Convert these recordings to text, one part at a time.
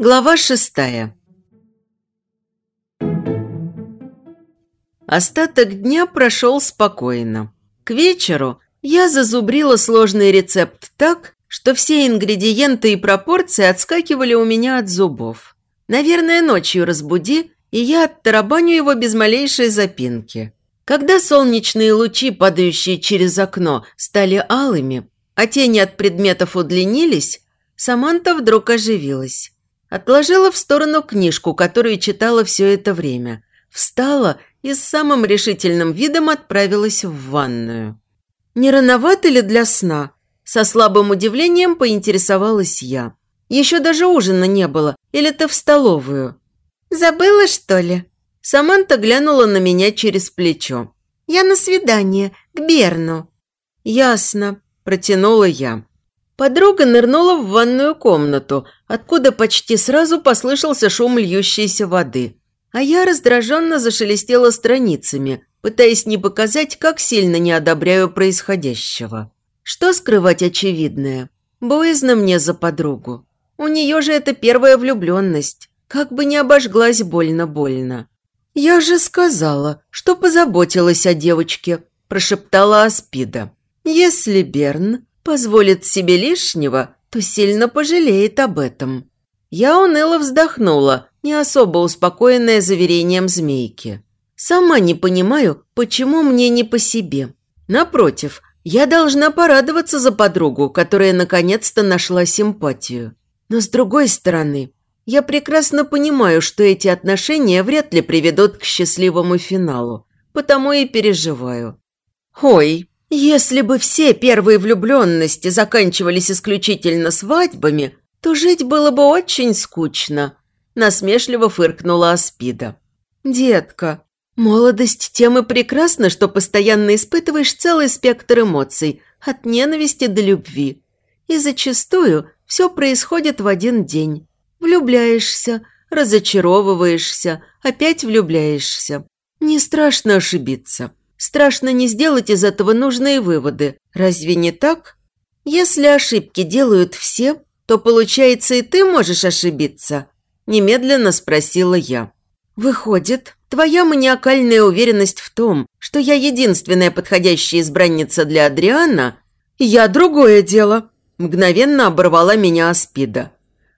Глава шестая. Остаток дня прошел спокойно. К вечеру я зазубрила сложный рецепт так, что все ингредиенты и пропорции отскакивали у меня от зубов. Наверное, ночью разбуди, и я оттарабаню его без малейшей запинки. Когда солнечные лучи, падающие через окно, стали алыми, а тени от предметов удлинились, Саманта вдруг оживилась. Отложила в сторону книжку, которую читала все это время. Встала и с самым решительным видом отправилась в ванную. «Не рановато ли для сна?» Со слабым удивлением поинтересовалась я. «Еще даже ужина не было. Или ты в столовую?» «Забыла, что ли?» Саманта глянула на меня через плечо. «Я на свидание, к Берну». «Ясно», – протянула я. Подруга нырнула в ванную комнату, откуда почти сразу послышался шум льющейся воды. А я раздраженно зашелестела страницами, пытаясь не показать, как сильно не одобряю происходящего. Что скрывать очевидное? Боязно мне за подругу. У нее же это первая влюбленность. Как бы не обожглась больно-больно. «Я же сказала, что позаботилась о девочке», – прошептала Аспида. «Если Берн позволит себе лишнего, то сильно пожалеет об этом. Я уныло вздохнула, не особо успокоенная заверением змейки. Сама не понимаю, почему мне не по себе. Напротив, я должна порадоваться за подругу, которая наконец-то нашла симпатию. Но с другой стороны, я прекрасно понимаю, что эти отношения вряд ли приведут к счастливому финалу, потому и переживаю. Ой, если бы все первые влюбленности заканчивались исключительно свадьбами, то жить было бы очень скучно», – насмешливо фыркнула Аспида. «Детка, молодость тем и прекрасна, что постоянно испытываешь целый спектр эмоций, от ненависти до любви. И зачастую все происходит в один день. Влюбляешься, разочаровываешься, опять влюбляешься. Не страшно ошибиться». Страшно не сделать из этого нужные выводы. Разве не так? Если ошибки делают все, то, получается, и ты можешь ошибиться?» Немедленно спросила я. «Выходит, твоя маниакальная уверенность в том, что я единственная подходящая избранница для Адриана, я другое дело», мгновенно оборвала меня Аспида.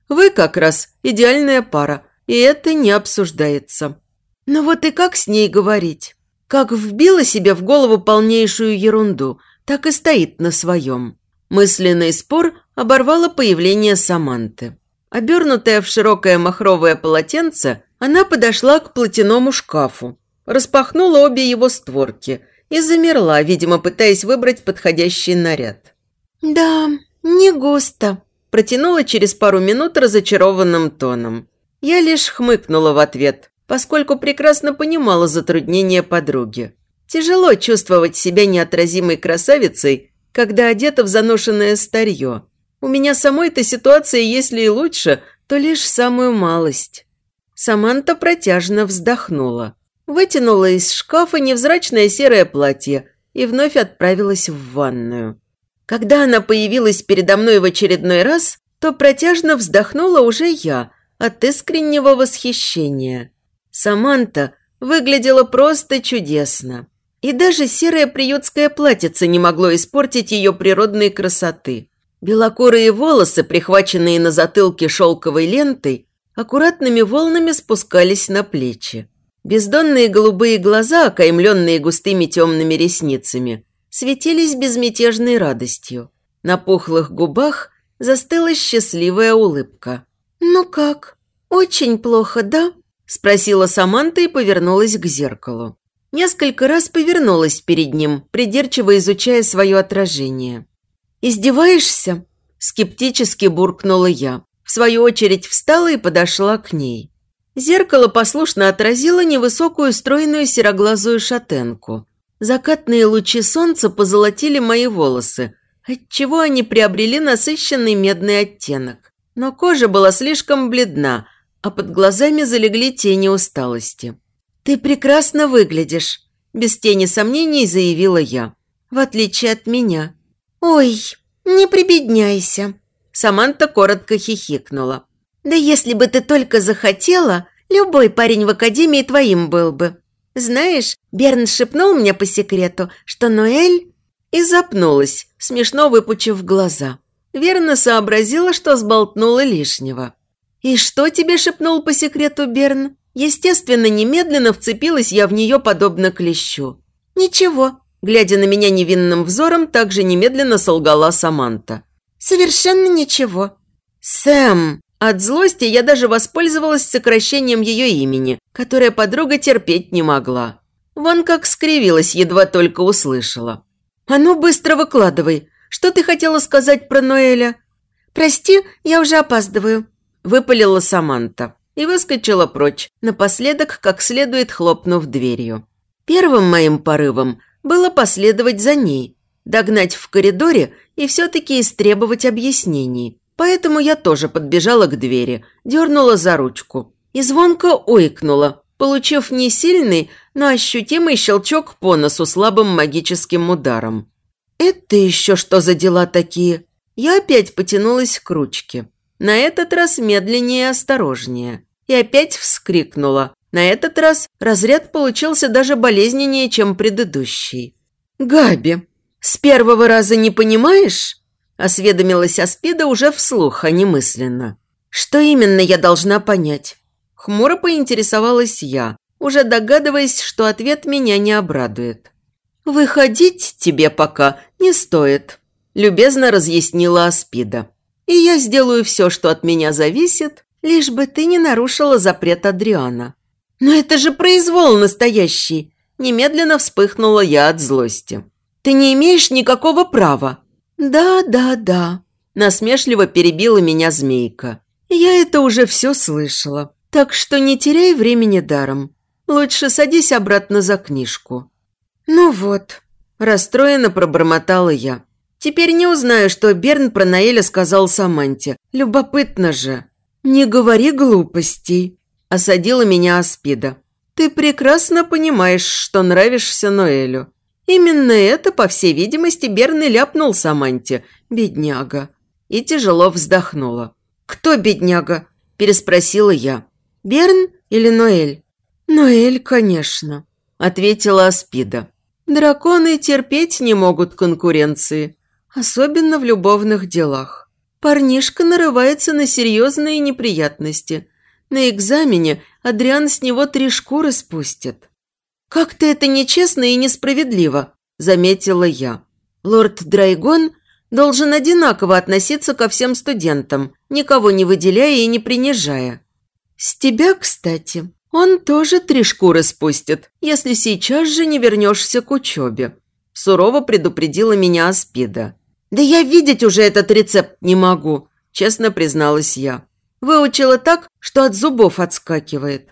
«Вы как раз идеальная пара, и это не обсуждается». «Ну вот и как с ней говорить?» Как вбила себе в голову полнейшую ерунду, так и стоит на своем. Мысленный спор оборвало появление Саманты. Обернутая в широкое махровое полотенце, она подошла к платяному шкафу, распахнула обе его створки и замерла, видимо, пытаясь выбрать подходящий наряд. «Да, не густо», – протянула через пару минут разочарованным тоном. Я лишь хмыкнула в ответ, поскольку прекрасно понимала затруднения подруги. Тяжело чувствовать себя неотразимой красавицей, когда одета в заношенное старье. У меня самой-то ситуация, если и лучше, то лишь самую малость. Саманта протяжно вздохнула. Вытянула из шкафа невзрачное серое платье и вновь отправилась в ванную. Когда она появилась передо мной в очередной раз, то протяжно вздохнула уже я от искреннего восхищения. Саманта выглядела просто чудесно. И даже серое приютское платьице не могло испортить ее природной красоты. Белокурые волосы, прихваченные на затылке шелковой лентой, аккуратными волнами спускались на плечи. Бездонные голубые глаза, окаймленные густыми темными ресницами, светились безмятежной радостью. На пухлых губах застыла счастливая улыбка. «Ну как? Очень плохо, да?» Спросила Саманта и повернулась к зеркалу. Несколько раз повернулась перед ним, придирчиво изучая свое отражение. «Издеваешься?» – скептически буркнула я. В свою очередь встала и подошла к ней. Зеркало послушно отразило невысокую стройную сероглазую шатенку. Закатные лучи солнца позолотили мои волосы, отчего они приобрели насыщенный медный оттенок. Но кожа была слишком бледна, а под глазами залегли тени усталости. «Ты прекрасно выглядишь», – без тени сомнений заявила я. «В отличие от меня». «Ой, не прибедняйся», – Саманта коротко хихикнула. Да если бы ты только захотела, любой парень в академии твоим был бы. Знаешь, Берн шепнул мне по секрету, что Ноэль...» И запнулась, смешно выпучив глаза. Верно сообразила, что сболтнула лишнего. «И что тебе шепнул по секрету Берн?» Естественно, немедленно вцепилась я в нее подобно клещу. «Ничего», – глядя на меня невинным взором, также немедленно солгала Саманта. «Совершенно ничего». «Сэм!» От злости я даже воспользовалась сокращением ее имени, которое подруга терпеть не могла. Вон как скривилась, едва только услышала. «А ну, быстро выкладывай. Что ты хотела сказать про Ноэля?» «Прости, я уже опаздываю», – выпалила Саманта и выскочила прочь, напоследок как следует хлопнув дверью. Первым моим порывом было последовать за ней, догнать в коридоре и все-таки истребовать объяснений. Поэтому я тоже подбежала к двери, дернула за ручку и звонко ойкнула, получив не сильный, но ощутимый щелчок по носу слабым магическим ударом. «Это еще что за дела такие?» Я опять потянулась к ручке. На этот раз медленнее и осторожнее. И опять вскрикнула. На этот раз разряд получился даже болезненнее, чем предыдущий. «Габи, с первого раза не понимаешь?» Осведомилась Аспида уже вслух, а не мысленно. «Что именно я должна понять?» Хмуро поинтересовалась я, уже догадываясь, что ответ меня не обрадует. «Выходить тебе пока не стоит», – любезно разъяснила Аспида. «И я сделаю все, что от меня зависит, лишь бы ты не нарушила запрет Адриана». «Но это же произвол настоящий!» Немедленно вспыхнула я от злости. «Ты не имеешь никакого права!» «Да, да, да», – насмешливо перебила меня змейка. «Я это уже все слышала, так что не теряй времени даром. Лучше садись обратно за книжку». «Ну вот», – расстроенно пробормотала я. «Теперь не узнаю, что Берн про Наэля сказал Саманте. Любопытно же». «Не говори глупостей», – осадила меня Аспида. «Ты прекрасно понимаешь, что нравишься Ноэлю. Именно это, по всей видимости, Берн и ляпнул Саманте, бедняга. И тяжело вздохнула. «Кто бедняга?» – переспросила я. «Берн или Ноэль?» «Ноэль, конечно», – ответила Аспида. «Драконы терпеть не могут конкуренции, особенно в любовных делах. Парнишка нарывается на серьезные неприятности. На экзамене Адриан с него три шкуры спустит. «Как-то это нечестно и несправедливо», – заметила я. «Лорд Драйгон должен одинаково относиться ко всем студентам, никого не выделяя и не принижая. С тебя, кстати, он тоже три шкуры спустит, если сейчас же не вернешься к учебе», – сурово предупредила меня Аспида. «Да я видеть уже этот рецепт не могу», – честно призналась я. Выучила так, что от зубов отскакивает.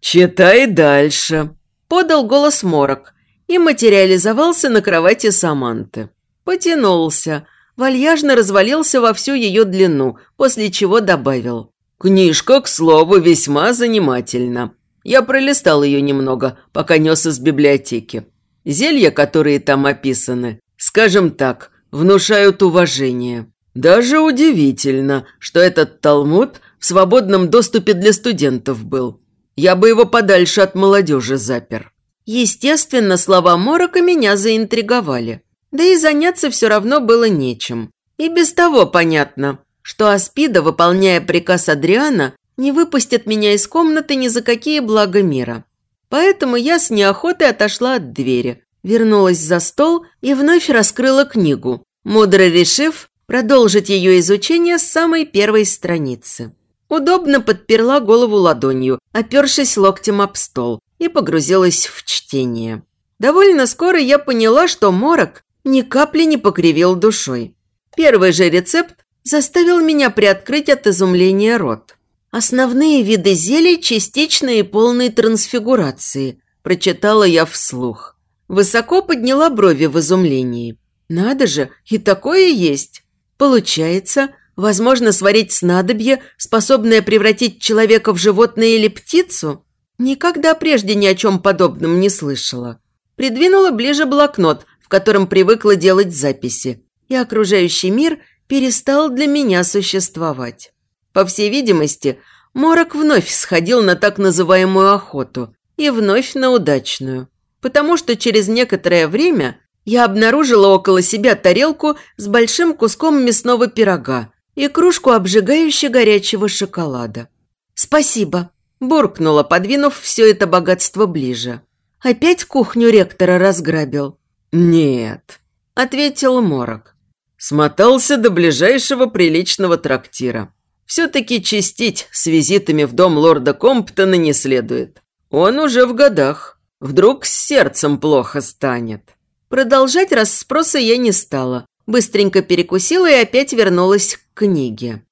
«Читай дальше», подал голос Морок и материализовался на кровати Саманты. Потянулся, вальяжно развалился во всю ее длину, после чего добавил. «Книжка, к слову, весьма занимательна. Я пролистал ее немного, пока нес из библиотеки. Зелья, которые там описаны, скажем так, внушают уважение. Даже удивительно, что этот Талмуд в свободном доступе для студентов был. Я бы его подальше от молодежи запер. Естественно, слова Морока меня заинтриговали. Да и заняться все равно было нечем. И без того понятно, что Аспида, выполняя приказ Адриана, не выпустит меня из комнаты ни за какие блага мира. Поэтому я с неохотой отошла от двери, вернулась за стол и вновь раскрыла книгу, мудро решив продолжить ее изучение с самой первой страницы. Удобно подперла голову ладонью, опершись локтем об стол, и погрузилась в чтение. Довольно скоро я поняла, что морок ни капли не покривил душой. Первый же рецепт заставил меня приоткрыть от изумления рот. «Основные виды зелий частичной и полной трансфигурации», – прочитала я вслух. Высоко подняла брови в изумлении. «Надо же, и такое есть!» Получается, Возможно, сварить снадобье, способное превратить человека в животное или птицу? Никогда прежде ни о чем подобном не слышала. Придвинула ближе блокнот, в котором привыкла делать записи, и окружающий мир перестал для меня существовать. По всей видимости, Морок вновь сходил на так называемую охоту и вновь на удачную, потому что через некоторое время я обнаружила около себя тарелку с большим куском мясного пирога и кружку обжигающе горячего шоколада. «Спасибо», – буркнула, подвинув все это богатство ближе. «Опять кухню ректора разграбил?» «Нет», – ответил Морок. Смотался до ближайшего приличного трактира. Все-таки чистить с визитами в дом лорда Комптона не следует. Он уже в годах. Вдруг с сердцем плохо станет. Продолжать расспросы я не стала. Быстренько перекусила и опять вернулась к книге.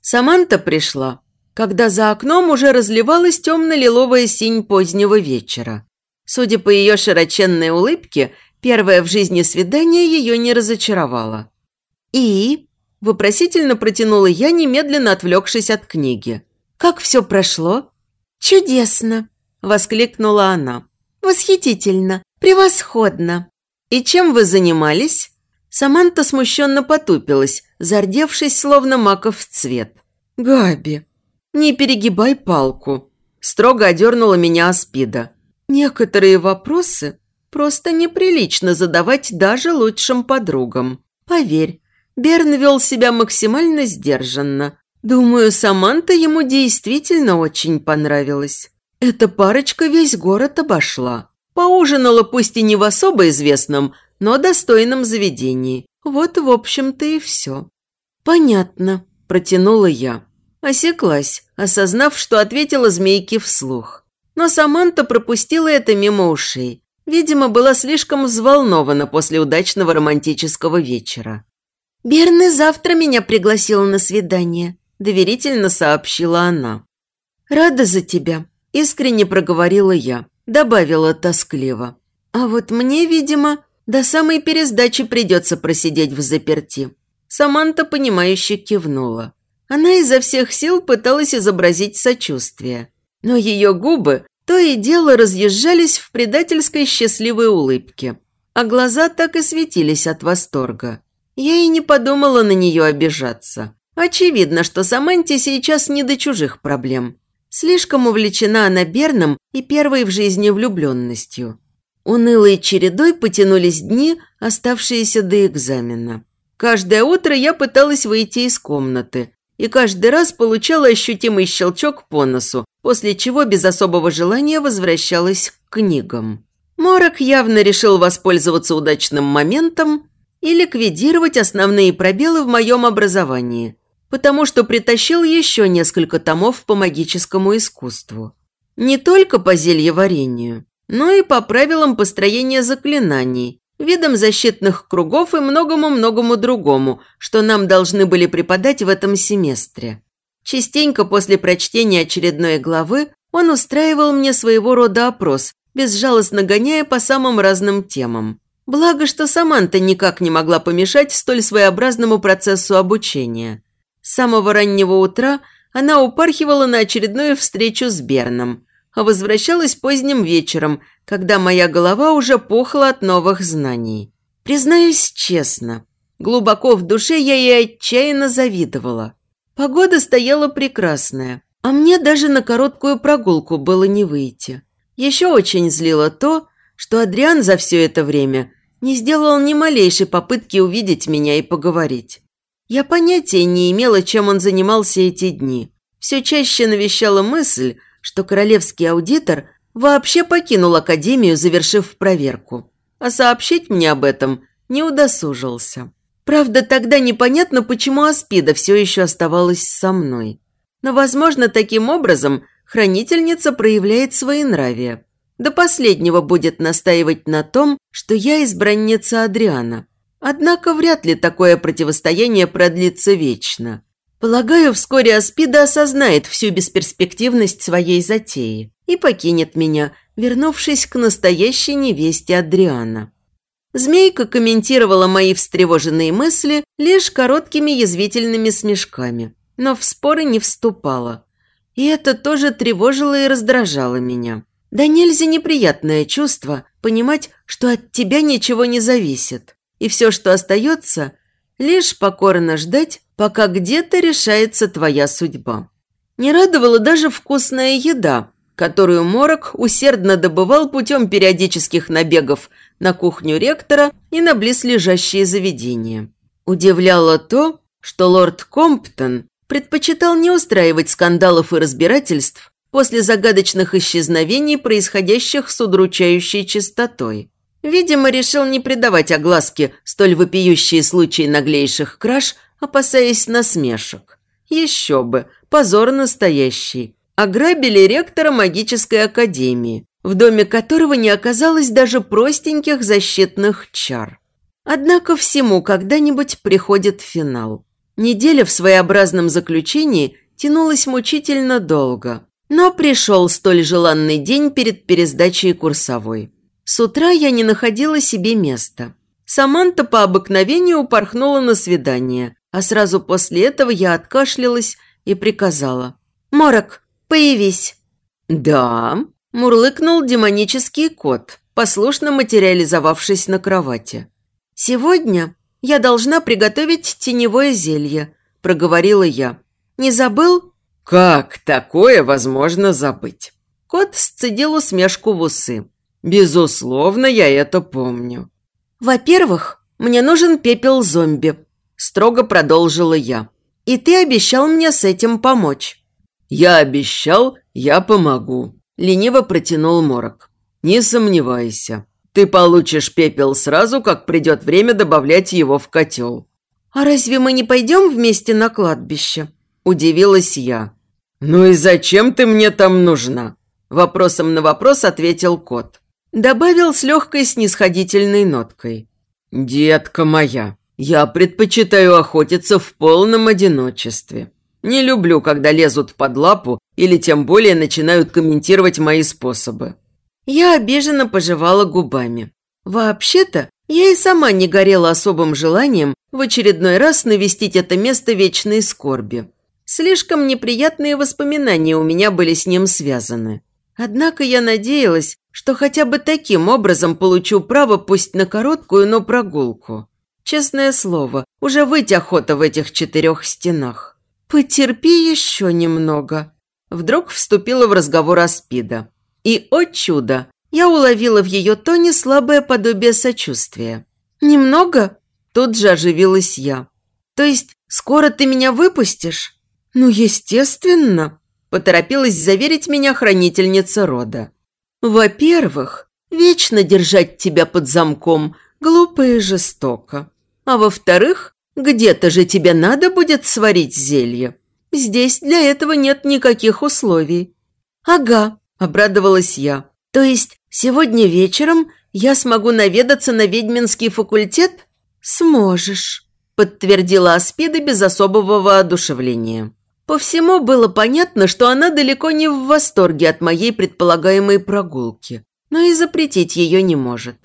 Саманта пришла, когда за окном уже разливалась темно-лиловая синь позднего вечера. Судя по ее широченной улыбке, первое в жизни свидание ее не разочаровало. «И?» – вопросительно протянула я, немедленно отвлекшись от книги. «Как все прошло?» «Чудесно!» – воскликнула она. «Восхитительно! Превосходно!» «И чем вы занимались?» Саманта смущенно потупилась, зардевшись, словно маков цвет. «Габи, не перегибай палку!» Строго одернула меня Аспида. «Некоторые вопросы просто неприлично задавать даже лучшим подругам. Поверь, Берн вел себя максимально сдержанно. Думаю, Саманта ему действительно очень понравилась. Эта парочка весь город обошла. Поужинала пусть и не в особо известном, но достойном заведении. Вот, в общем-то, и все. «Понятно», – протянула я. Осеклась, осознав, что ответила змейке вслух. Но Саманта пропустила это мимо ушей. Видимо, была слишком взволнована после удачного романтического вечера. «Берны завтра меня пригласила на свидание», – доверительно сообщила она. «Рада за тебя», – искренне проговорила я. Добавила тоскливо. А вот мне, видимо, до самой пересдачи придется просидеть в заперти. Саманта, понимающе кивнула. Она изо всех сил пыталась изобразить сочувствие. Но ее губы то и дело разъезжались в предательской счастливой улыбке, а глаза так и светились от восторга. Я и не подумала на нее обижаться. Очевидно, что Саманте сейчас не до чужих проблем. Слишком увлечена она Берном и первой в жизни влюбленностью. Унылой чередой потянулись дни, оставшиеся до экзамена. Каждое утро я пыталась выйти из комнаты, и каждый раз получала ощутимый щелчок по носу, после чего без особого желания возвращалась к книгам. Морок явно решил воспользоваться удачным моментом и ликвидировать основные пробелы в моем образовании – потому что притащил еще несколько томов по магическому искусству. Не только по зельеварению, но и по правилам построения заклинаний, видам защитных кругов и многому-многому другому, что нам должны были преподать в этом семестре. Частенько после прочтения очередной главы он устраивал мне своего рода опрос, безжалостно гоняя по самым разным темам. Благо, что Саманта никак не могла помешать столь своеобразному процессу обучения – с самого раннего утра она упархивала на очередную встречу с Берном, а возвращалась поздним вечером, когда моя голова уже пухла от новых знаний. Признаюсь честно, глубоко в душе я ей отчаянно завидовала. Погода стояла прекрасная, а мне даже на короткую прогулку было не выйти. Еще очень злило то, что Адриан за все это время не сделал ни малейшей попытки увидеть меня и поговорить. Я понятия не имела, чем он занимался эти дни. Все чаще навещала мысль, что королевский аудитор вообще покинул академию, завершив проверку. А сообщить мне об этом не удосужился. Правда, тогда непонятно, почему Аспида все еще оставалась со мной. Но, возможно, таким образом хранительница проявляет свои нравия. До последнего будет настаивать на том, что я избранница Адриана. Однако вряд ли такое противостояние продлится вечно. Полагаю, вскоре Аспида осознает всю бесперспективность своей затеи и покинет меня, вернувшись к настоящей невесте Адриана. Змейка комментировала мои встревоженные мысли лишь короткими язвительными смешками, но в споры не вступала. И это тоже тревожило и раздражало меня. Да нельзя неприятное чувство понимать, что от тебя ничего не зависит. И все, что остается, Лишь покорно ждать, пока где-то решается твоя судьба. Не радовала даже вкусная еда, которую Морок усердно добывал путем периодических набегов на кухню ректора и на близлежащие заведения. Удивляло то, что лорд Комптон предпочитал не устраивать скандалов и разбирательств после загадочных исчезновений, происходящих с удручающей частотой. Видимо, решил не придавать огласке столь вопиющие случаи наглейших краж, опасаясь насмешек. Еще бы, позор настоящий. Ограбили ректора магической академии, в доме которого не оказалось даже простеньких защитных чар. Однако всему когда-нибудь приходит финал. Неделя в своеобразном заключении тянулась мучительно долго, но пришел столь желанный день перед пересдачей курсовой. С утра я не находила себе места. Саманта по обыкновению упорхнула на свидание, а сразу после этого я откашлялась и приказала. «Морок, появись!» «Да», – мурлыкнул демонический кот, послушно материализовавшись на кровати. «Сегодня я должна приготовить теневое зелье», – проговорила я. «Не забыл?» «Как такое возможно забыть?» Кот сцедил усмешку в усы. Безусловно, я это помню. Во-первых, мне нужен пепел зомби, строго продолжила я. И ты обещал мне с этим помочь. Я обещал, я помогу, лениво протянул Морок. Не сомневайся. Ты получишь пепел сразу, как придет время добавлять его в котел. А разве мы не пойдем вместе на кладбище? Удивилась я. Ну и зачем ты мне там нужна? Вопросом на вопрос ответил кот. Добавил с легкой снисходительной ноткой. «Детка моя, я предпочитаю охотиться в полном одиночестве. Не люблю, когда лезут под лапу или тем более начинают комментировать мои способы». Я обиженно пожевала губами. Вообще-то, я и сама не горела особым желанием в очередной раз навестить это место вечной скорби. Слишком неприятные воспоминания у меня были с ним связаны. Однако я надеялась, что хотя бы таким образом получу право пусть на короткую, но прогулку. Честное слово, уже выть охота в этих четырех стенах. Потерпи еще немного. Вдруг вступила в разговор Аспида. И, о чудо, я уловила в ее тоне слабое подобие сочувствия. «Немного?» Тут же оживилась я. «То есть скоро ты меня выпустишь?» «Ну, естественно», – поторопилась заверить меня хранительница рода. Во-первых, вечно держать тебя под замком глупо и жестоко. А во-вторых, где-то же тебе надо будет сварить зелье. Здесь для этого нет никаких условий. Ага, обрадовалась я. То есть сегодня вечером я смогу наведаться на ведьминский факультет? Сможешь, подтвердила Аспида без особого воодушевления. По всему было понятно, что она далеко не в восторге от моей предполагаемой прогулки, но и запретить ее не может.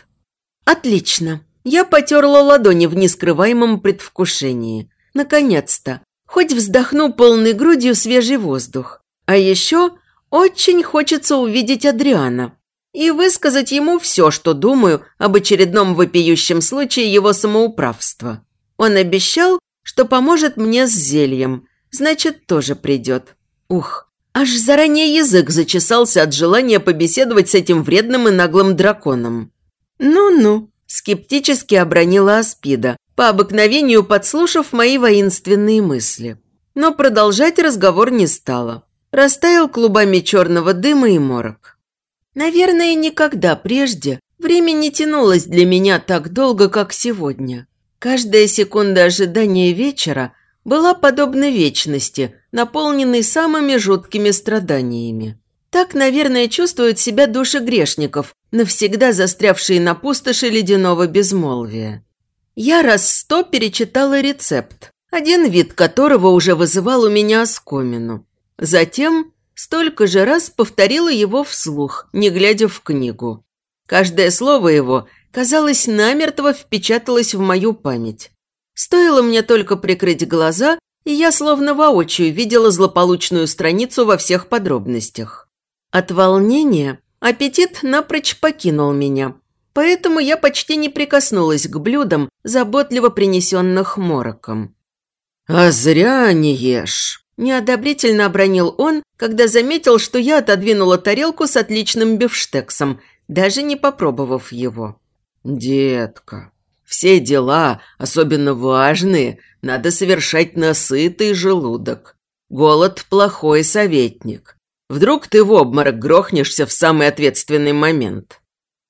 Отлично. Я потерла ладони в нескрываемом предвкушении. Наконец-то. Хоть вздохну полной грудью свежий воздух. А еще очень хочется увидеть Адриана и высказать ему все, что думаю об очередном вопиющем случае его самоуправства. Он обещал, что поможет мне с зельем – значит, тоже придет. Ух, аж заранее язык зачесался от желания побеседовать с этим вредным и наглым драконом. «Ну-ну», – скептически обронила Аспида, по обыкновению подслушав мои воинственные мысли. Но продолжать разговор не стала. Растаял клубами черного дыма и морок. Наверное, никогда прежде время не тянулось для меня так долго, как сегодня. Каждая секунда ожидания вечера – была подобна вечности, наполненной самыми жуткими страданиями. Так, наверное, чувствуют себя души грешников, навсегда застрявшие на пустоши ледяного безмолвия. Я раз сто перечитала рецепт, один вид которого уже вызывал у меня оскомину. Затем столько же раз повторила его вслух, не глядя в книгу. Каждое слово его, казалось, намертво впечаталось в мою память. Стоило мне только прикрыть глаза, и я словно воочию видела злополучную страницу во всех подробностях. От волнения аппетит напрочь покинул меня. поэтому я почти не прикоснулась к блюдам, заботливо принесенных мороком. «А зря не ешь!» Неодобрительно обронил он, когда заметил, что я отодвинула тарелку с отличным бифштексом, даже не попробовав его. «Детка, все дела, особенно важные, надо совершать на сытый желудок. Голод – плохой советник. Вдруг ты в обморок грохнешься в самый ответственный момент?»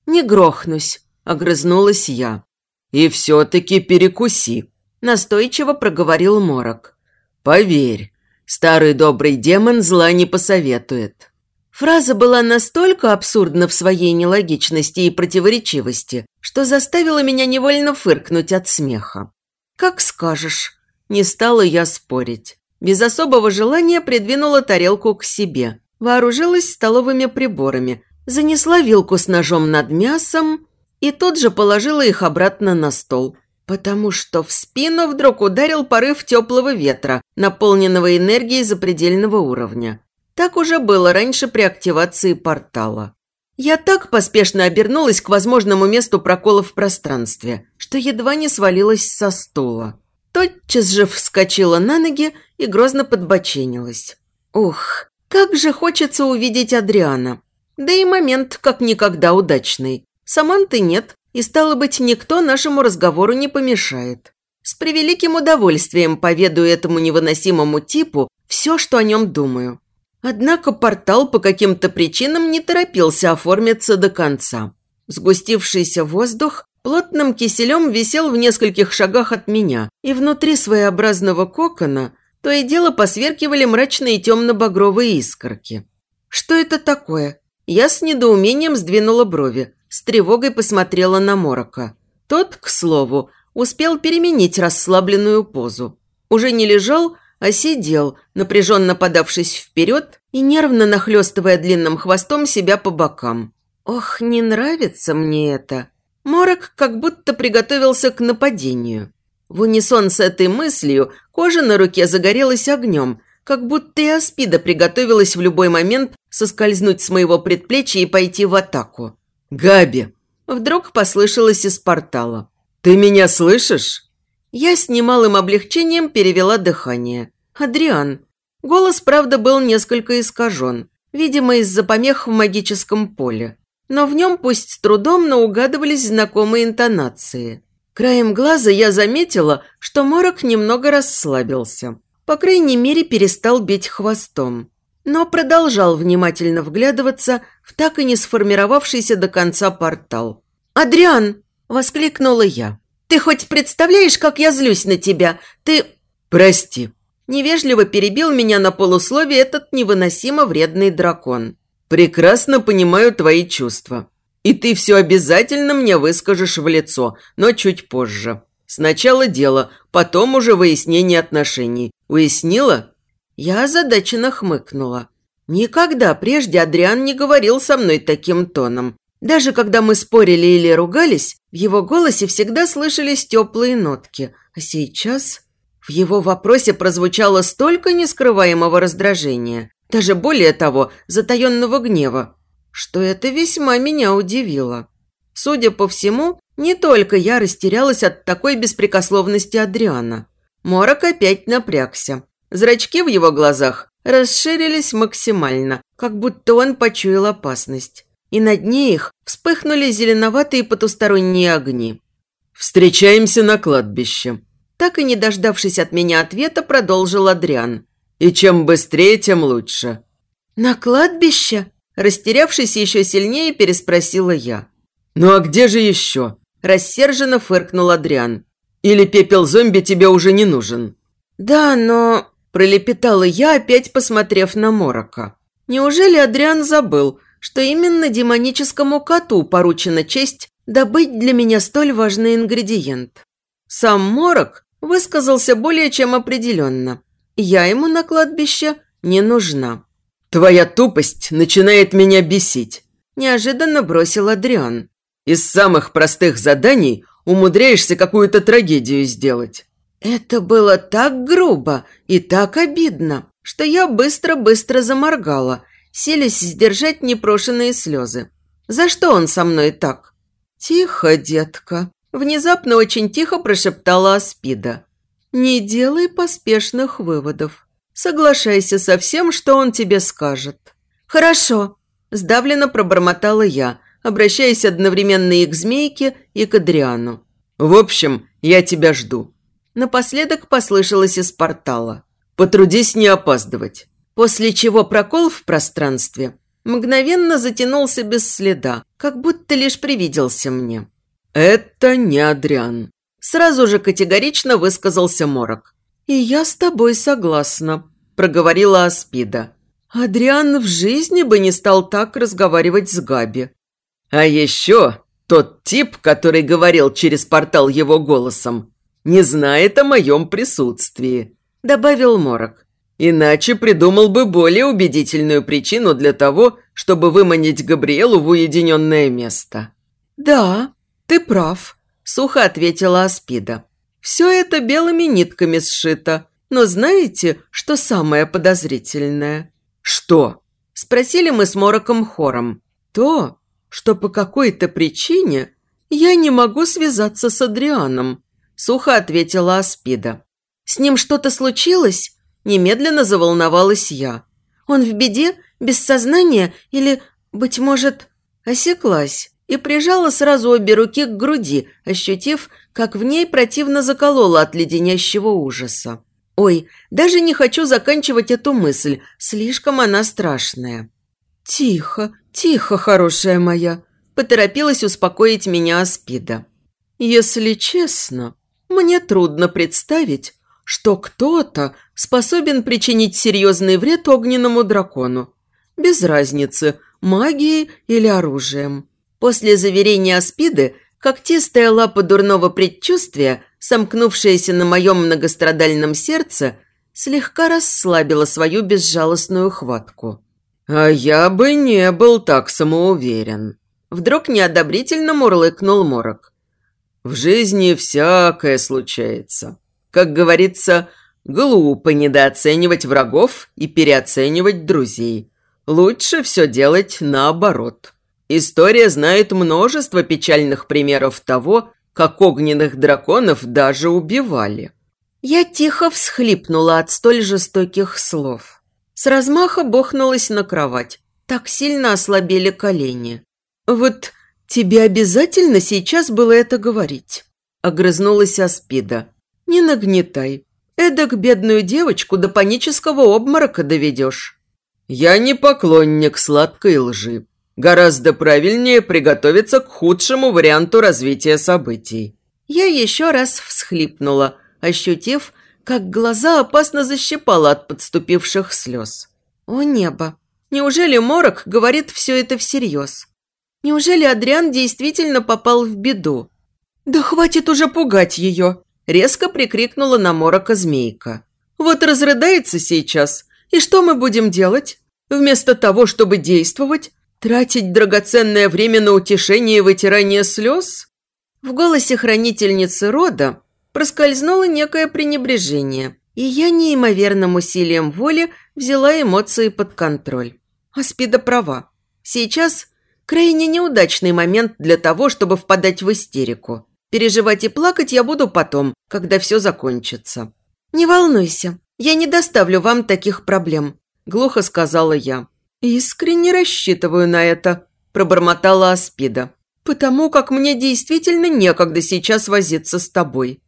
«Не грохнусь», – огрызнулась я. «И все-таки перекуси», – настойчиво проговорил Морок. «Поверь, старый добрый демон зла не посоветует». Фраза была настолько абсурдна в своей нелогичности и противоречивости, что заставила меня невольно фыркнуть от смеха. «Как скажешь». Не стала я спорить. Без особого желания придвинула тарелку к себе. Вооружилась столовыми приборами, занесла вилку с ножом над мясом и тут же положила их обратно на стол, потому что в спину вдруг ударил порыв теплого ветра, наполненного энергией запредельного уровня. Так уже было раньше при активации портала. Я так поспешно обернулась к возможному месту прокола в пространстве, что едва не свалилась со стула. Тотчас же вскочила на ноги и грозно подбоченилась. Ух, как же хочется увидеть Адриана. Да и момент как никогда удачный. Саманты нет, и стало быть, никто нашему разговору не помешает. С превеликим удовольствием поведаю этому невыносимому типу все, что о нем думаю. Однако портал по каким-то причинам не торопился оформиться до конца. Сгустившийся воздух плотным киселем висел в нескольких шагах от меня, и внутри своеобразного кокона то и дело посверкивали мрачные темно-багровые искорки. Что это такое? Я с недоумением сдвинула брови, с тревогой посмотрела на Морока. Тот, к слову, успел переменить расслабленную позу. Уже не лежал, а сидел, напряженно подавшись вперед и нервно нахлестывая длинным хвостом себя по бокам. Ох, не нравится мне это. Морок как будто приготовился к нападению. В унисон с этой мыслью кожа на руке загорелась огнем, как будто и Аспида приготовилась в любой момент соскользнуть с моего предплечья и пойти в атаку. «Габи!» Вдруг послышалось из портала. «Ты меня слышишь?» Я с немалым облегчением перевела дыхание. Адриан. Голос, правда, был несколько искажен, видимо, из-за помех в магическом поле. Но в нем, пусть с трудом, но угадывались знакомые интонации. Краем глаза я заметила, что Морок немного расслабился. По крайней мере, перестал бить хвостом. Но продолжал внимательно вглядываться в так и не сформировавшийся до конца портал. «Адриан!» – воскликнула я. «Ты хоть представляешь, как я злюсь на тебя? Ты...» «Прости», Невежливо перебил меня на полусловие этот невыносимо вредный дракон. «Прекрасно понимаю твои чувства. И ты все обязательно мне выскажешь в лицо, но чуть позже. Сначала дело, потом уже выяснение отношений. Уяснила?» Я озадаченно хмыкнула. Никогда прежде Адриан не говорил со мной таким тоном. Даже когда мы спорили или ругались, в его голосе всегда слышались теплые нотки. А сейчас... В его вопросе прозвучало столько нескрываемого раздражения, даже более того, затаенного гнева, что это весьма меня удивило. Судя по всему, не только я растерялась от такой беспрекословности Адриана. Морок опять напрягся. Зрачки в его глазах расширились максимально, как будто он почуял опасность. И на дне их вспыхнули зеленоватые потусторонние огни. «Встречаемся на кладбище», так и не дождавшись от меня ответа, продолжил Адриан. «И чем быстрее, тем лучше». «На кладбище?» Растерявшись еще сильнее, переспросила я. «Ну а где же еще?» Рассерженно фыркнул Адриан. «Или пепел зомби тебе уже не нужен?» «Да, но...» Пролепетала я, опять посмотрев на Морока. Неужели Адриан забыл, что именно демоническому коту поручена честь добыть для меня столь важный ингредиент? Сам Морок высказался более чем определенно. Я ему на кладбище не нужна. «Твоя тупость начинает меня бесить», – неожиданно бросил Адриан. «Из самых простых заданий умудряешься какую-то трагедию сделать». Это было так грубо и так обидно, что я быстро-быстро заморгала, селись сдержать непрошенные слезы. За что он со мной так? «Тихо, детка», – внезапно очень тихо прошептала Аспида. «Не делай поспешных выводов. Соглашайся со всем, что он тебе скажет». «Хорошо», – сдавленно пробормотала я, обращаясь одновременно и к змейке, и к Адриану. «В общем, я тебя жду». Напоследок послышалось из портала. «Потрудись не опаздывать». После чего прокол в пространстве мгновенно затянулся без следа, как будто лишь привиделся мне. «Это не Адриан», – сразу же категорично высказался Морок. «И я с тобой согласна», – проговорила Аспида. «Адриан в жизни бы не стал так разговаривать с Габи». «А еще тот тип, который говорил через портал его голосом, не знает о моем присутствии», – добавил Морок. «Иначе придумал бы более убедительную причину для того, чтобы выманить Габриэлу в уединенное место». «Да, ты прав», – сухо ответила Аспида. «Все это белыми нитками сшито. Но знаете, что самое подозрительное?» «Что?» – спросили мы с Мороком хором. «То, что по какой-то причине я не могу связаться с Адрианом», – сухо ответила Аспида. «С ним что-то случилось?» – немедленно заволновалась я. «Он в беде, без сознания или, быть может...» Осеклась и прижала сразу обе руки к груди, ощутив, как в ней противно заколола от леденящего ужаса. «Ой, даже не хочу заканчивать эту мысль, слишком она страшная». «Тихо, тихо, хорошая моя», – поторопилась успокоить меня Аспида. «Если честно, мне трудно представить, что кто-то способен причинить серьезный вред огненному дракону. Без разницы, магией или оружием». После заверения Аспиды, когтистая лапа дурного предчувствия, сомкнувшаяся на моем многострадальном сердце, слегка расслабила свою безжалостную хватку. «А я бы не был так самоуверен». Вдруг неодобрительно мурлыкнул Морок. «В жизни всякое случается. Как говорится, глупо недооценивать врагов и переоценивать друзей. Лучше все делать наоборот. История знает множество печальных примеров того, как огненных драконов даже убивали». Я тихо всхлипнула от столь жестоких слов. С размаха бухнулась на кровать. Так сильно ослабели колени. «Вот тебе обязательно сейчас было это говорить?» Огрызнулась Аспида. «Не нагнетай. Эдак бедную девочку до панического обморока доведешь». «Я не поклонник сладкой лжи. Гораздо правильнее приготовиться к худшему варианту развития событий». Я еще раз всхлипнула, ощутив, как глаза опасно защипало от подступивших слез. О небо! Неужели Морок говорит все это всерьез? Неужели Адриан действительно попал в беду? «Да хватит уже пугать ее!» – резко прикрикнула на Морока змейка. «Вот разрыдается сейчас, и что мы будем делать? Вместо того, чтобы действовать, тратить драгоценное время на утешение и вытирание слез?» В голосе хранительницы рода проскользнуло некое пренебрежение, и я неимоверным усилием воли взяла эмоции под контроль. Аспида права. Сейчас крайне неудачный момент для того, чтобы впадать в истерику. Переживать и плакать я буду потом, когда все закончится. «Не волнуйся, я не доставлю вам таких проблем», – глухо сказала я. «Искренне рассчитываю на это», – пробормотала Аспида. «Потому как мне действительно некогда сейчас возиться с тобой.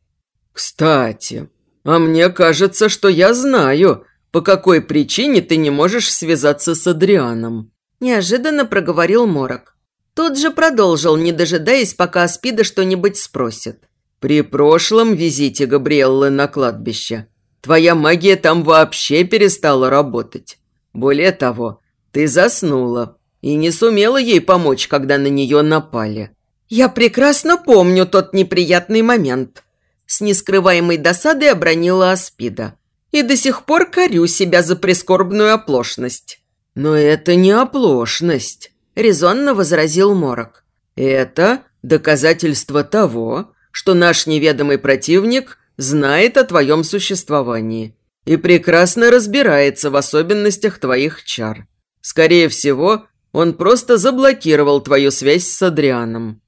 «Кстати, а мне кажется, что я знаю, по какой причине ты не можешь связаться с Адрианом», – неожиданно проговорил Морок. Тот же продолжил, не дожидаясь, пока Аспида что-нибудь спросит. «При прошлом визите Габриэллы на кладбище твоя магия там вообще перестала работать. Более того, ты заснула и не сумела ей помочь, когда на нее напали». «Я прекрасно помню тот неприятный момент», с нескрываемой досадой обронила Аспида. «И до сих пор корю себя за прискорбную оплошность». «Но это не оплошность», – резонно возразил Морок. «Это доказательство того, что наш неведомый противник знает о твоем существовании и прекрасно разбирается в особенностях твоих чар. Скорее всего, он просто заблокировал твою связь с Адрианом».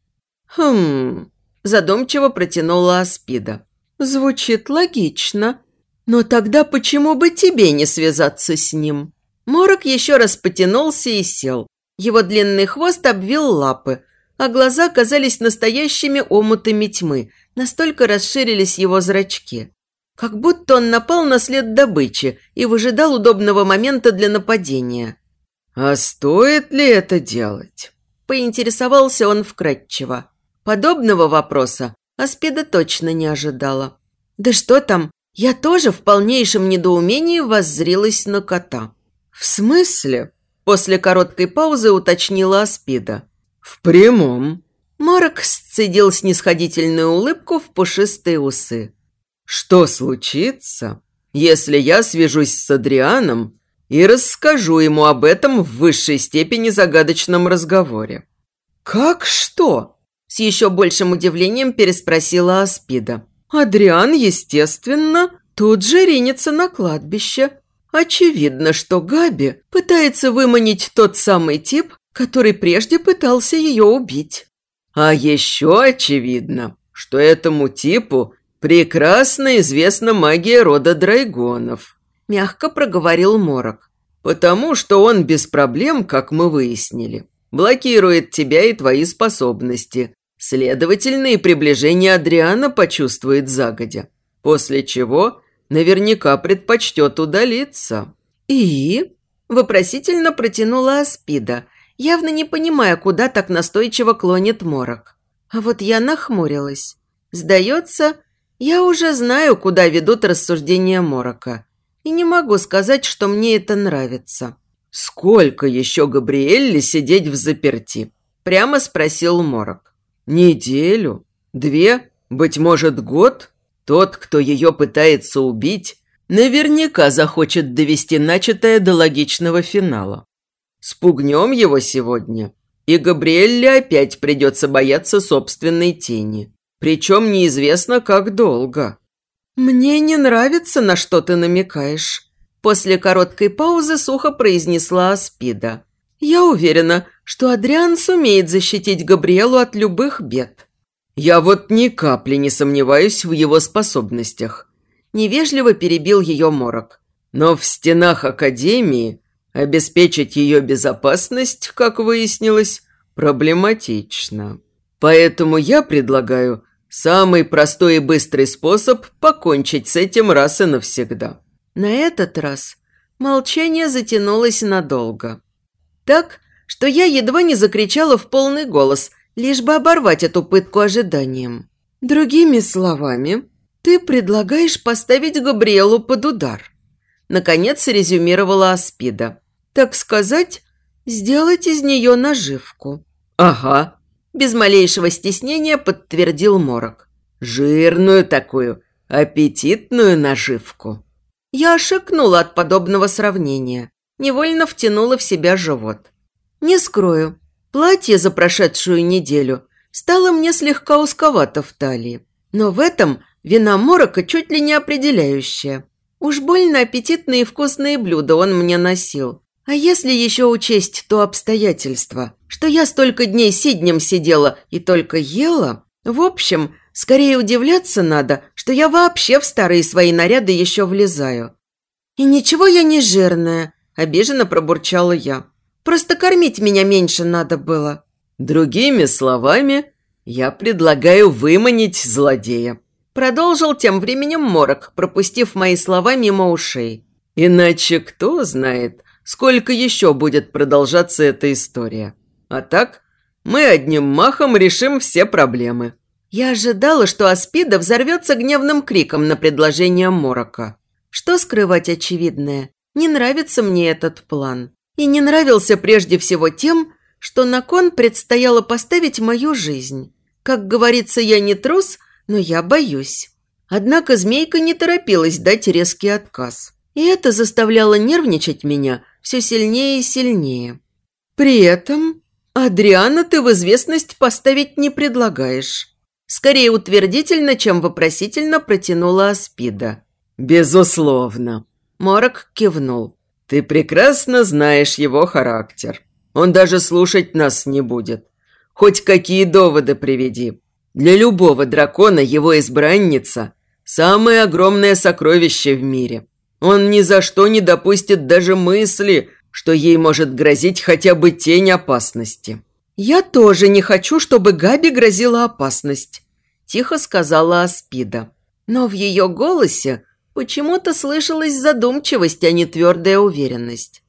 «Хм...» – задумчиво протянула Аспида. «Звучит логично. Но тогда почему бы тебе не связаться с ним?» Морок еще раз потянулся и сел. Его длинный хвост обвил лапы, а глаза казались настоящими омутами тьмы, настолько расширились его зрачки. Как будто он напал на след добычи и выжидал удобного момента для нападения. «А стоит ли это делать?» – поинтересовался он вкратчиво. Подобного вопроса Аспида точно не ожидала. «Да что там, я тоже в полнейшем недоумении воззрилась на кота». «В смысле?» – после короткой паузы уточнила Аспида. «В прямом». Марок сцедил снисходительную улыбку в пушистые усы. «Что случится, если я свяжусь с Адрианом и расскажу ему об этом в высшей степени загадочном разговоре?» «Как что?» – с еще большим удивлением переспросила Аспида. «Адриан, естественно, тут же ринется на кладбище. Очевидно, что Габи пытается выманить тот самый тип, который прежде пытался ее убить. А еще очевидно, что этому типу прекрасно известна магия рода драйгонов. Мягко проговорил Морок. Потому что он без проблем, как мы выяснили, блокирует тебя и твои способности. Следовательно, и приближение Адриана почувствует загодя. После чего наверняка предпочтет удалиться. «И?» – вопросительно протянула Аспида – явно не понимая, куда так настойчиво клонит морок. А вот я нахмурилась. Сдается, я уже знаю, куда ведут рассуждения морока. И не могу сказать, что мне это нравится. «Сколько еще Габриэлли сидеть в заперти?» – прямо спросил Морок. «Неделю? Две? Быть может, год? Тот, кто ее пытается убить, наверняка захочет довести начатое до логичного финала. Спугнем его сегодня, и Габриэлле опять придется бояться собственной тени. Причем неизвестно, как долго. «Мне не нравится, на что ты намекаешь», – после короткой паузы сухо произнесла Аспида. «Я уверена, что Адриан сумеет защитить Габриэлу от любых бед». «Я вот ни капли не сомневаюсь в его способностях», – невежливо перебил ее морок. «Но в стенах Академии Обеспечить ее безопасность, как выяснилось, проблематично. Поэтому я предлагаю самый простой и быстрый способ покончить с этим раз и навсегда. На этот раз молчание затянулось надолго. Так, что я едва не закричала в полный голос, лишь бы оборвать эту пытку ожиданием. Другими словами, ты предлагаешь поставить Габриэлу под удар. Наконец резюмировала Аспида так сказать, сделать из нее наживку». «Ага», – без малейшего стеснения подтвердил Морок. «Жирную такую, аппетитную наживку». Я ошикнула от подобного сравнения, невольно втянула в себя живот. Не скрою, платье за прошедшую неделю стало мне слегка узковато в талии, но в этом вина Морока чуть ли не определяющая. Уж больно аппетитные и вкусные блюда он мне носил, а если еще учесть то обстоятельство, что я столько дней сиднем сидела и только ела, в общем, скорее удивляться надо, что я вообще в старые свои наряды еще влезаю. И ничего я не жирная, обиженно пробурчала я. Просто кормить меня меньше надо было. Другими словами, я предлагаю выманить злодея. Продолжил тем временем Морок, пропустив мои слова мимо ушей. Иначе кто знает, сколько еще будет продолжаться эта история. А так, мы одним махом решим все проблемы». Я ожидала, что Аспида взорвется гневным криком на предложение Морока. Что скрывать очевидное? Не нравится мне этот план. И не нравился прежде всего тем, что на кон предстояло поставить мою жизнь. Как говорится, я не трус, но я боюсь. Однако змейка не торопилась дать резкий отказ. И это заставляло нервничать меня все сильнее и сильнее. При этом Адриана ты в известность поставить не предлагаешь. Скорее утвердительно, чем вопросительно протянула Аспида. «Безусловно», – Морок кивнул. «Ты прекрасно знаешь его характер. Он даже слушать нас не будет. Хоть какие доводы приведи. Для любого дракона его избранница – самое огромное сокровище в мире. Он ни за что не допустит даже мысли, что ей может грозить хотя бы тень опасности. «Я тоже не хочу, чтобы Габи грозила опасность», – тихо сказала Аспида. Но в ее голосе почему-то слышалась задумчивость, а не твердая уверенность.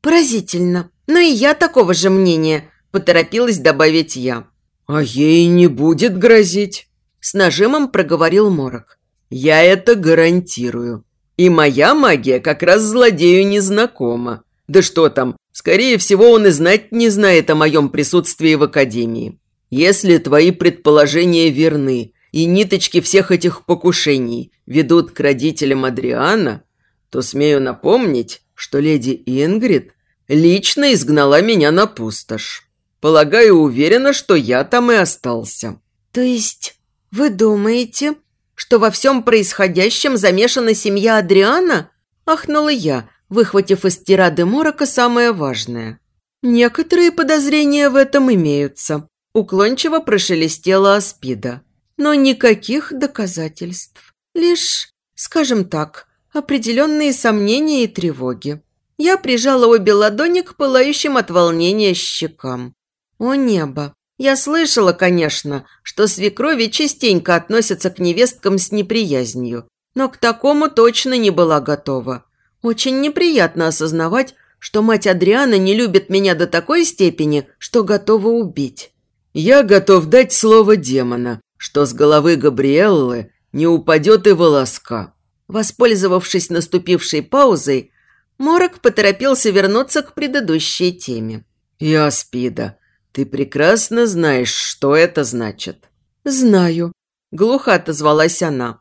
«Поразительно. Но и я такого же мнения», – поторопилась добавить я. «А ей не будет грозить», – с нажимом проговорил Морок. «Я это гарантирую. И моя магия как раз злодею не знакома. Да что там, скорее всего, он и знать не знает о моем присутствии в Академии. Если твои предположения верны, и ниточки всех этих покушений ведут к родителям Адриана, то смею напомнить, что леди Ингрид лично изгнала меня на пустошь. Полагаю, уверена, что я там и остался». «То есть вы думаете, что во всем происходящем замешана семья Адриана?» – ахнула я, выхватив из тирады Морока самое важное. «Некоторые подозрения в этом имеются», – уклончиво прошелестела Аспида. «Но никаких доказательств. Лишь, скажем так, определенные сомнения и тревоги». Я прижала обе ладони к пылающим от волнения щекам. «О небо! Я слышала, конечно, что свекрови частенько относятся к невесткам с неприязнью, но к такому точно не была готова. Очень неприятно осознавать, что мать Адриана не любит меня до такой степени, что готова убить. Я готов дать слово демона, что с головы Габриэллы не упадет и волоска. Воспользовавшись наступившей паузой, Морок поторопился вернуться к предыдущей теме. «Я Спида, ты прекрасно знаешь, что это значит». «Знаю», – глухо отозвалась она.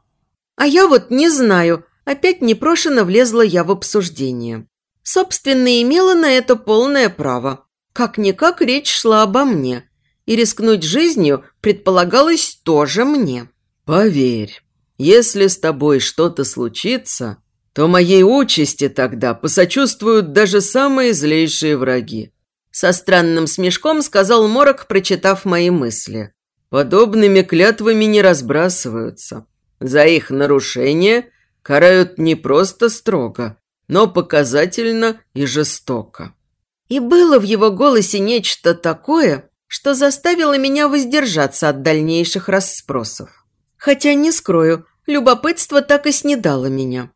«А я вот не знаю», – опять непрошено влезла я в обсуждение. Собственно, имела на это полное право. Как-никак речь шла обо мне. И рискнуть жизнью предполагалось тоже мне. «Поверь, если с тобой что-то случится, то моей участи тогда посочувствуют даже самые злейшие враги. Со странным смешком сказал Морок, прочитав мои мысли. Подобными клятвами не разбрасываются. За их нарушение карают не просто строго, но показательно и жестоко. И было в его голосе нечто такое, что заставило меня воздержаться от дальнейших расспросов. Хотя, не скрою, любопытство так и снедало меня.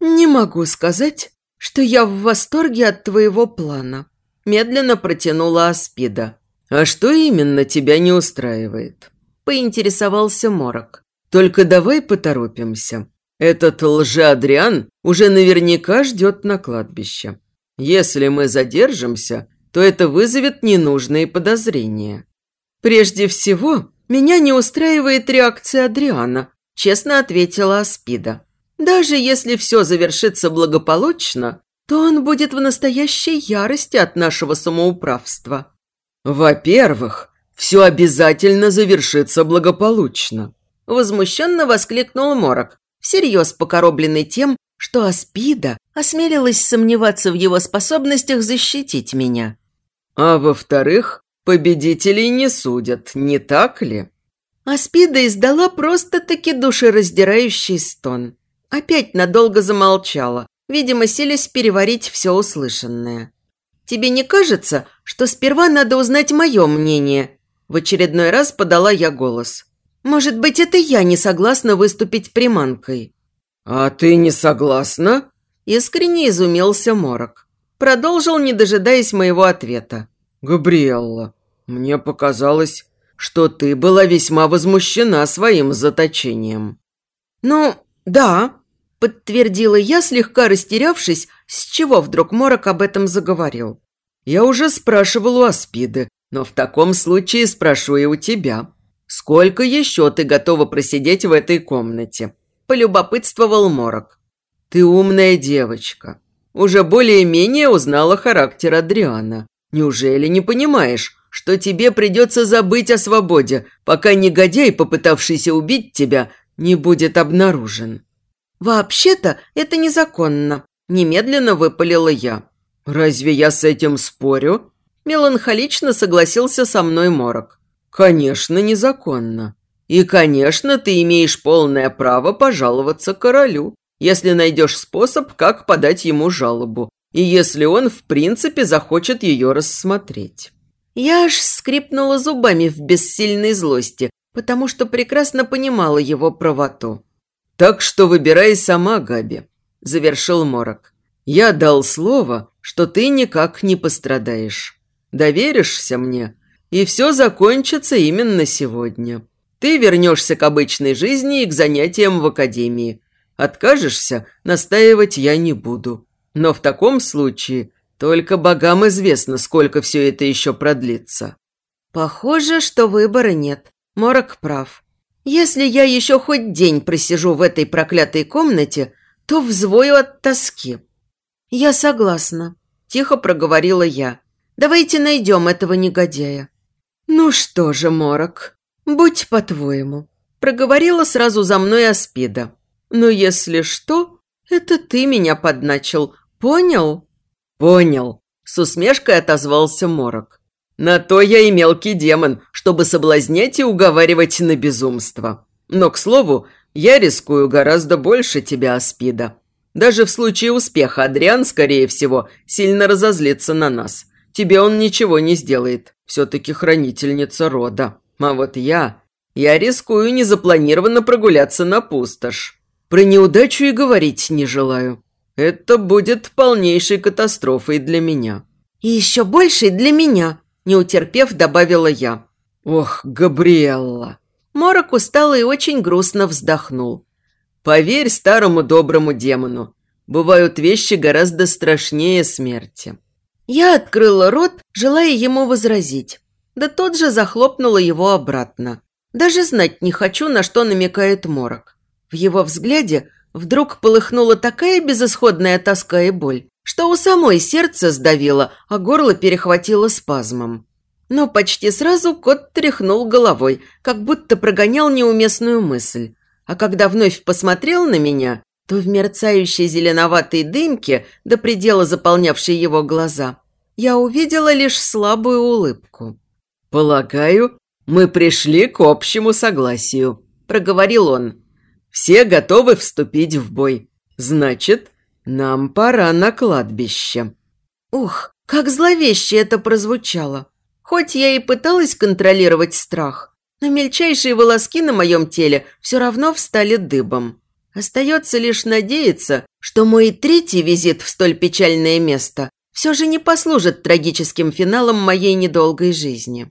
«Не могу сказать, что я в восторге от твоего плана», – медленно протянула Аспида. «А что именно тебя не устраивает?» – поинтересовался Морок. «Только давай поторопимся. Этот лже-Адриан уже наверняка ждет на кладбище. Если мы задержимся, то это вызовет ненужные подозрения». «Прежде всего, меня не устраивает реакция Адриана», – честно ответила Аспида. Даже если все завершится благополучно, то он будет в настоящей ярости от нашего самоуправства. Во-первых, все обязательно завершится благополучно. Возмущенно воскликнул Морок, всерьез покоробленный тем, что Аспида осмелилась сомневаться в его способностях защитить меня. А во-вторых, победителей не судят, не так ли? Аспида издала просто-таки душераздирающий стон. Опять надолго замолчала, видимо, селись переварить все услышанное. «Тебе не кажется, что сперва надо узнать мое мнение?» В очередной раз подала я голос. «Может быть, это я не согласна выступить приманкой?» «А ты не согласна?» Искренне изумился Морок. Продолжил, не дожидаясь моего ответа. «Габриэлла, мне показалось, что ты была весьма возмущена своим заточением». «Ну, да», подтвердила я, слегка растерявшись, с чего вдруг Морок об этом заговорил. «Я уже спрашивал у Аспиды, но в таком случае спрошу и у тебя. Сколько еще ты готова просидеть в этой комнате?» – полюбопытствовал Морок. «Ты умная девочка. Уже более-менее узнала характер Адриана. Неужели не понимаешь, что тебе придется забыть о свободе, пока негодяй, попытавшийся убить тебя, не будет обнаружен?» «Вообще-то это незаконно», – немедленно выпалила я. «Разве я с этим спорю?» Меланхолично согласился со мной Морок. Конечно, незаконно. И, конечно, ты имеешь полное право пожаловаться королю, если найдешь способ, как подать ему жалобу, и если он, в принципе, захочет ее рассмотреть. Я аж скрипнула зубами в бессильной злости, потому что прекрасно понимала его правоту. «Так что выбирай сама, Габи», – завершил Морок. «Я дал слово, что ты никак не пострадаешь. Доверишься мне, и все закончится именно сегодня. Ты вернешься к обычной жизни и к занятиям в академии. Откажешься, настаивать я не буду. Но в таком случае только богам известно, сколько все это еще продлится». «Похоже, что выбора нет. Морок прав. Если я еще хоть день просижу в этой проклятой комнате, то взвою от тоски». «Я согласна», – тихо проговорила я. «Давайте найдем этого негодяя». «Ну что же, Морок, будь по-твоему», – проговорила сразу за мной Аспида. «Но если что, это ты меня подначил, понял?» «Понял», – с усмешкой отозвался Морок. «На то я и мелкий демон, чтобы соблазнять и уговаривать на безумство. Но, к слову, я рискую гораздо больше тебя, Аспида. Даже в случае успеха Адриан, скорее всего, сильно разозлится на нас. Тебе он ничего не сделает. Все-таки хранительница рода. А вот я... Я рискую незапланированно прогуляться на пустошь. Про неудачу и говорить не желаю. Это будет полнейшей катастрофой для меня. И еще большей для меня, не утерпев, добавила я. Ох, Габриэлла. Морок устал и очень грустно вздохнул. Поверь старому доброму демону, бывают вещи гораздо страшнее смерти. Я открыла рот, желая ему возразить. Да тот же захлопнула его обратно. Даже знать не хочу, на что намекает Морок. В его взгляде вдруг полыхнула такая безысходная тоска и боль, что у самой сердце сдавило, а горло перехватило спазмом. Но почти сразу кот тряхнул головой, как будто прогонял неуместную мысль. А когда вновь посмотрел на меня, то в мерцающей зеленоватой дымке, до предела заполнявшей его глаза, я увидела лишь слабую улыбку. «Полагаю, мы пришли к общему согласию», – проговорил он. «Все готовы вступить в бой. Значит, нам пора на кладбище». Ух, как зловеще это прозвучало. Хоть я и пыталась контролировать страх, но мельчайшие волоски на моем теле все равно встали дыбом. Остается лишь надеяться, что мой третий визит в столь печальное место все же не послужит трагическим финалом моей недолгой жизни.